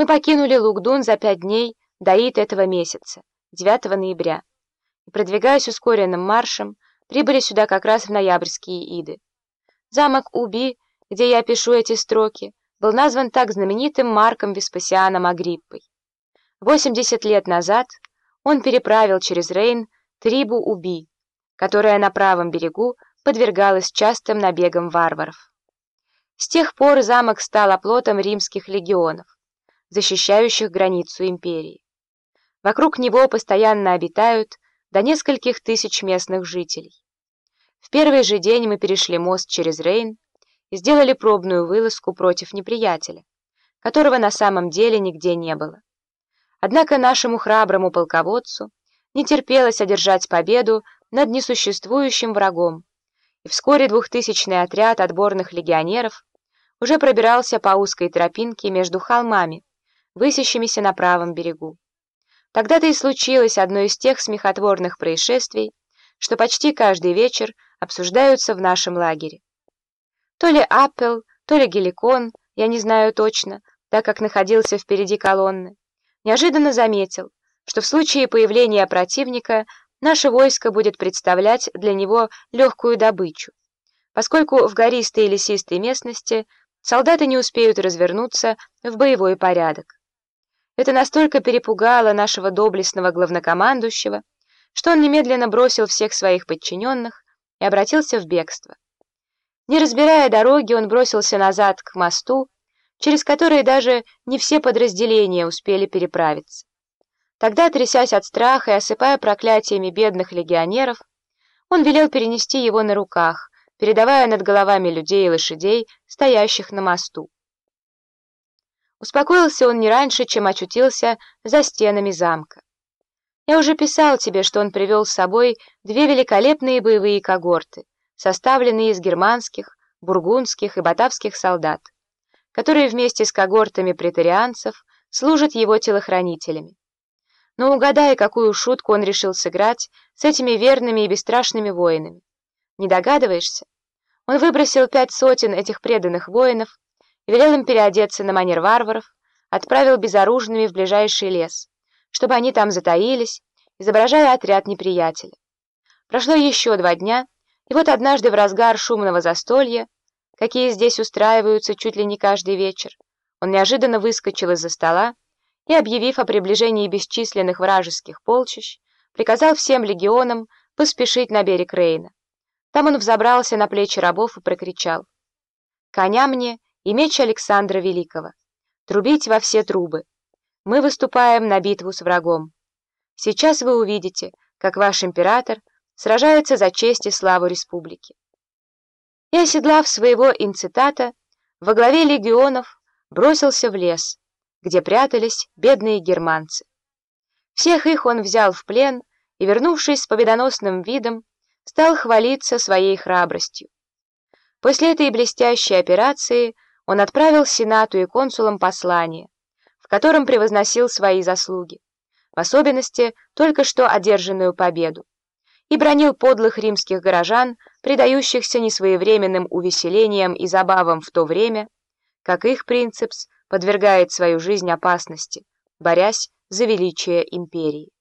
Мы покинули Лугдун за пять дней до ид этого месяца, 9 ноября, и, продвигаясь ускоренным маршем, прибыли сюда как раз в ноябрьские иды. Замок Уби, где я пишу эти строки, был назван так знаменитым Марком Веспасианом Агриппой. 80 лет назад он переправил через Рейн трибу Уби, которая на правом берегу подвергалась частым набегам варваров. С тех пор замок стал оплотом римских легионов, защищающих границу империи. Вокруг него постоянно обитают до нескольких тысяч местных жителей. В первый же день мы перешли мост через Рейн и сделали пробную вылазку против неприятеля, которого на самом деле нигде не было. Однако нашему храброму полководцу не терпелось одержать победу над несуществующим врагом, и вскоре двухтысячный отряд отборных легионеров уже пробирался по узкой тропинке между холмами, высящимися на правом берегу. Тогда-то и случилось одно из тех смехотворных происшествий, что почти каждый вечер обсуждаются в нашем лагере. То ли Аппел, то ли Геликон, я не знаю точно, так как находился впереди колонны, неожиданно заметил, что в случае появления противника наше войско будет представлять для него легкую добычу, поскольку в гористой и лесистой местности солдаты не успеют развернуться в боевой порядок. Это настолько перепугало нашего доблестного главнокомандующего, что он немедленно бросил всех своих подчиненных и обратился в бегство. Не разбирая дороги, он бросился назад к мосту, через который даже не все подразделения успели переправиться. Тогда, трясясь от страха и осыпая проклятиями бедных легионеров, он велел перенести его на руках, передавая над головами людей и лошадей, стоящих на мосту. Успокоился он не раньше, чем очутился за стенами замка. Я уже писал тебе, что он привел с собой две великолепные боевые когорты, составленные из германских, бургундских и батавских солдат, которые вместе с когортами претарианцев служат его телохранителями. Но угадай, какую шутку он решил сыграть с этими верными и бесстрашными воинами. Не догадываешься? Он выбросил пять сотен этих преданных воинов велел им переодеться на манер варваров, отправил безоружными в ближайший лес, чтобы они там затаились, изображая отряд неприятеля. Прошло еще два дня, и вот однажды в разгар шумного застолья, какие здесь устраиваются чуть ли не каждый вечер, он неожиданно выскочил из-за стола и, объявив о приближении бесчисленных вражеских полчищ, приказал всем легионам поспешить на берег Рейна. Там он взобрался на плечи рабов и прокричал «Коня мне и меч Александра Великого. Трубить во все трубы. Мы выступаем на битву с врагом. Сейчас вы увидите, как ваш император сражается за честь и славу республики. И, оседлав своего инцитата, во главе легионов бросился в лес, где прятались бедные германцы. Всех их он взял в плен и, вернувшись с победоносным видом, стал хвалиться своей храбростью. После этой блестящей операции он отправил Сенату и консулам послание, в котором превозносил свои заслуги, в особенности только что одержанную победу, и бронил подлых римских горожан, предающихся несвоевременным увеселениям и забавам в то время, как их принципс подвергает свою жизнь опасности, борясь за величие империи.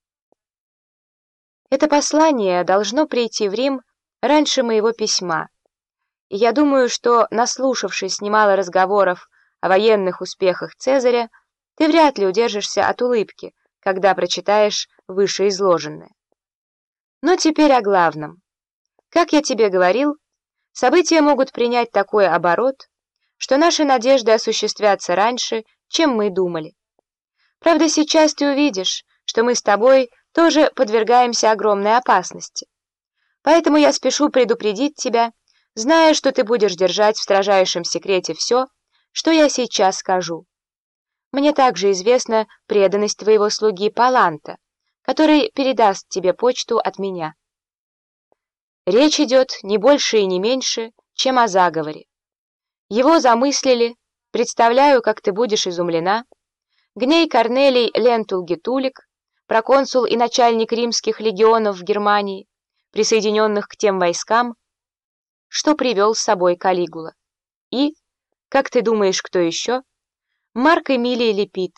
Это послание должно прийти в Рим раньше моего письма, я думаю, что, наслушавшись немало разговоров о военных успехах Цезаря, ты вряд ли удержишься от улыбки, когда прочитаешь вышеизложенное. Но теперь о главном. Как я тебе говорил, события могут принять такой оборот, что наши надежды осуществятся раньше, чем мы думали. Правда, сейчас ты увидишь, что мы с тобой тоже подвергаемся огромной опасности. Поэтому я спешу предупредить тебя, зная, что ты будешь держать в строжайшем секрете все, что я сейчас скажу. Мне также известна преданность твоего слуги Паланта, который передаст тебе почту от меня. Речь идет не больше и не меньше, чем о заговоре. Его замыслили, представляю, как ты будешь изумлена, Гней Корнелий Лентул Гетулик, проконсул и начальник римских легионов в Германии, присоединенных к тем войскам, что привел с собой Калигула. И, как ты думаешь, кто еще? Марк Эмилий Лепит,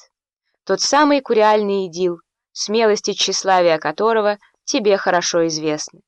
тот самый куриальный идил, смелость и тщеславие которого тебе хорошо известны.